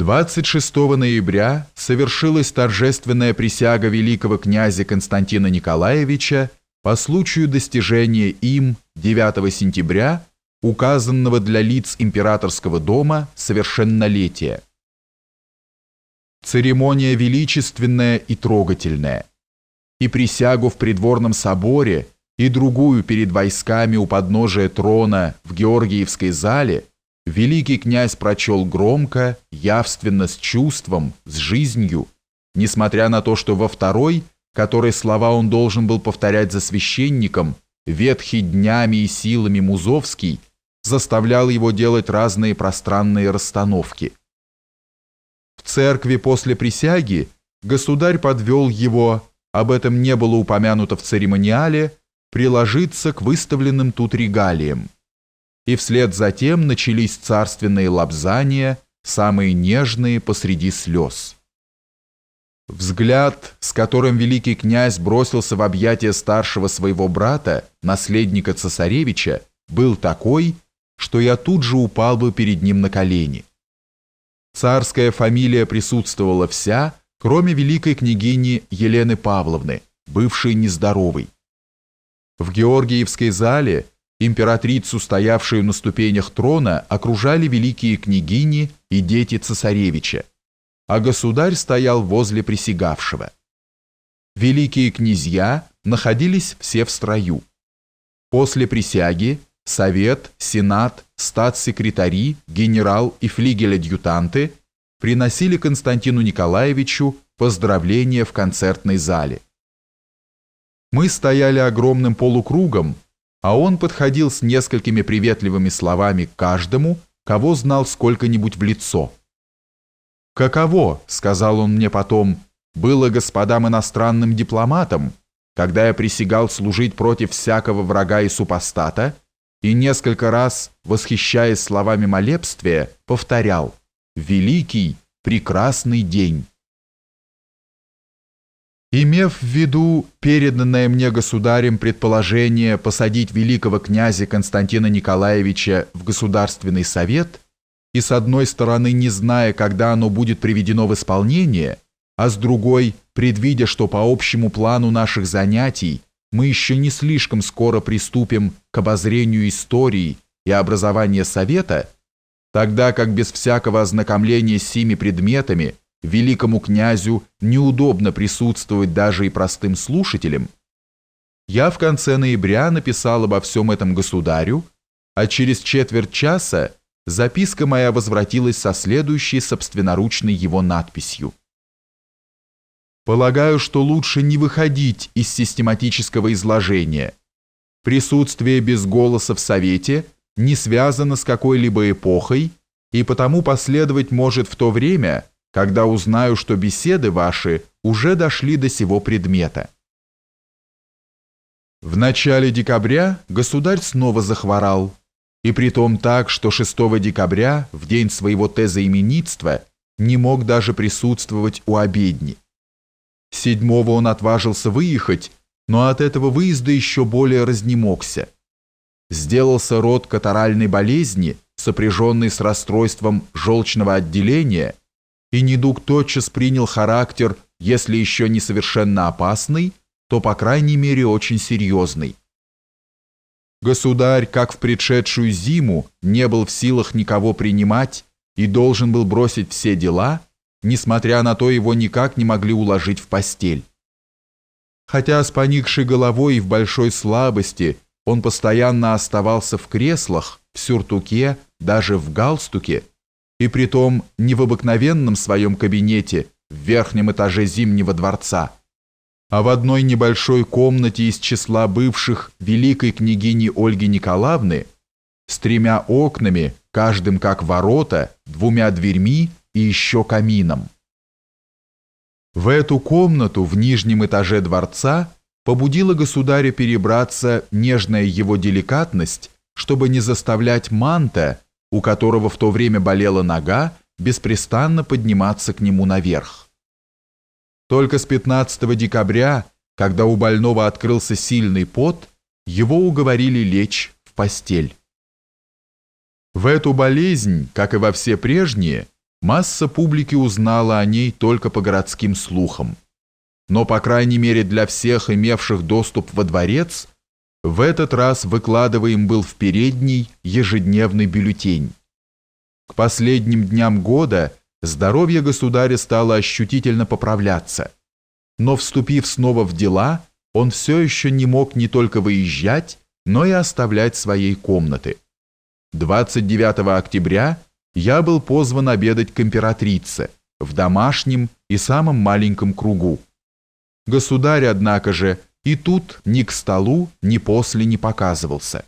26 ноября совершилась торжественная присяга великого князя Константина Николаевича по случаю достижения им 9 сентября указанного для лиц императорского дома совершеннолетия. Церемония величественная и трогательная. И присягу в придворном соборе, и другую перед войсками у подножия трона в Георгиевской зале – великий князь прочел громко, явственно, с чувством, с жизнью, несмотря на то, что во второй, которой слова он должен был повторять за священником, ветхий днями и силами Музовский, заставлял его делать разные пространные расстановки. В церкви после присяги государь подвел его, об этом не было упомянуто в церемониале, приложиться к выставленным тут регалиям и вслед за тем начались царственные лобзания, самые нежные посреди слез. Взгляд, с которым великий князь бросился в объятия старшего своего брата, наследника цесаревича, был такой, что я тут же упал бы перед ним на колени. Царская фамилия присутствовала вся, кроме великой княгини Елены Павловны, бывшей нездоровой. В Георгиевской зале Императрицу, стоявшую на ступенях трона, окружали великие княгини и дети цесаревича, а государь стоял возле присягавшего. Великие князья находились все в строю. После присяги Совет, Сенат, статс-секретари, генерал и флигель-адъютанты приносили Константину Николаевичу поздравления в концертной зале. Мы стояли огромным полукругом, а он подходил с несколькими приветливыми словами к каждому, кого знал сколько-нибудь в лицо. «Каково», — сказал он мне потом, — «было господам иностранным дипломатам, когда я присягал служить против всякого врага и супостата, и несколько раз, восхищаясь словами молебствия, повторял «Великий, прекрасный день». Имев в виду переданное мне государем предположение посадить великого князя Константина Николаевича в Государственный совет, и с одной стороны не зная, когда оно будет приведено в исполнение, а с другой, предвидя, что по общему плану наших занятий мы еще не слишком скоро приступим к обозрению истории и образования совета, тогда как без всякого ознакомления с сими предметами великому князю неудобно присутствовать даже и простым слушателям, я в конце ноября написал обо всем этом государю, а через четверть часа записка моя возвратилась со следующей собственноручной его надписью. Полагаю, что лучше не выходить из систематического изложения. Присутствие без голоса в Совете не связано с какой-либо эпохой и потому последовать может в то время, когда узнаю, что беседы ваши уже дошли до сего предмета. В начале декабря государь снова захворал, и притом так, что 6 декабря, в день своего тезоименитства, не мог даже присутствовать у обедни. Седьмого он отважился выехать, но от этого выезда еще более разнемогся. Сделался род катаральной болезни, сопряженный с расстройством желчного отделения – и недуг тотчас принял характер, если еще не совершенно опасный, то, по крайней мере, очень серьезный. Государь, как в предшедшую зиму, не был в силах никого принимать и должен был бросить все дела, несмотря на то его никак не могли уложить в постель. Хотя с поникшей головой и в большой слабости он постоянно оставался в креслах, в сюртуке, даже в галстуке, и притом не в обыкновенном своем кабинете в верхнем этаже Зимнего дворца, а в одной небольшой комнате из числа бывших великой княгини Ольги Николаевны с тремя окнами, каждым как ворота, двумя дверьми и еще камином. В эту комнату в нижнем этаже дворца побудила государя перебраться нежная его деликатность, чтобы не заставлять манта, у которого в то время болела нога, беспрестанно подниматься к нему наверх. Только с 15 декабря, когда у больного открылся сильный пот, его уговорили лечь в постель. В эту болезнь, как и во все прежние, Масса публики узнала о ней только по городским слухам. Но, по крайней мере, для всех имевших доступ во дворец, в этот раз выкладываем был в передний ежедневный бюллетень. К последним дням года здоровье государя стало ощутительно поправляться, но, вступив снова в дела, он все еще не мог не только выезжать, но и оставлять своей комнаты. 29 октября я был позван обедать к императрице в домашнем и самом маленьком кругу. Государь, однако же, и тут ни к столу, ни после не показывался.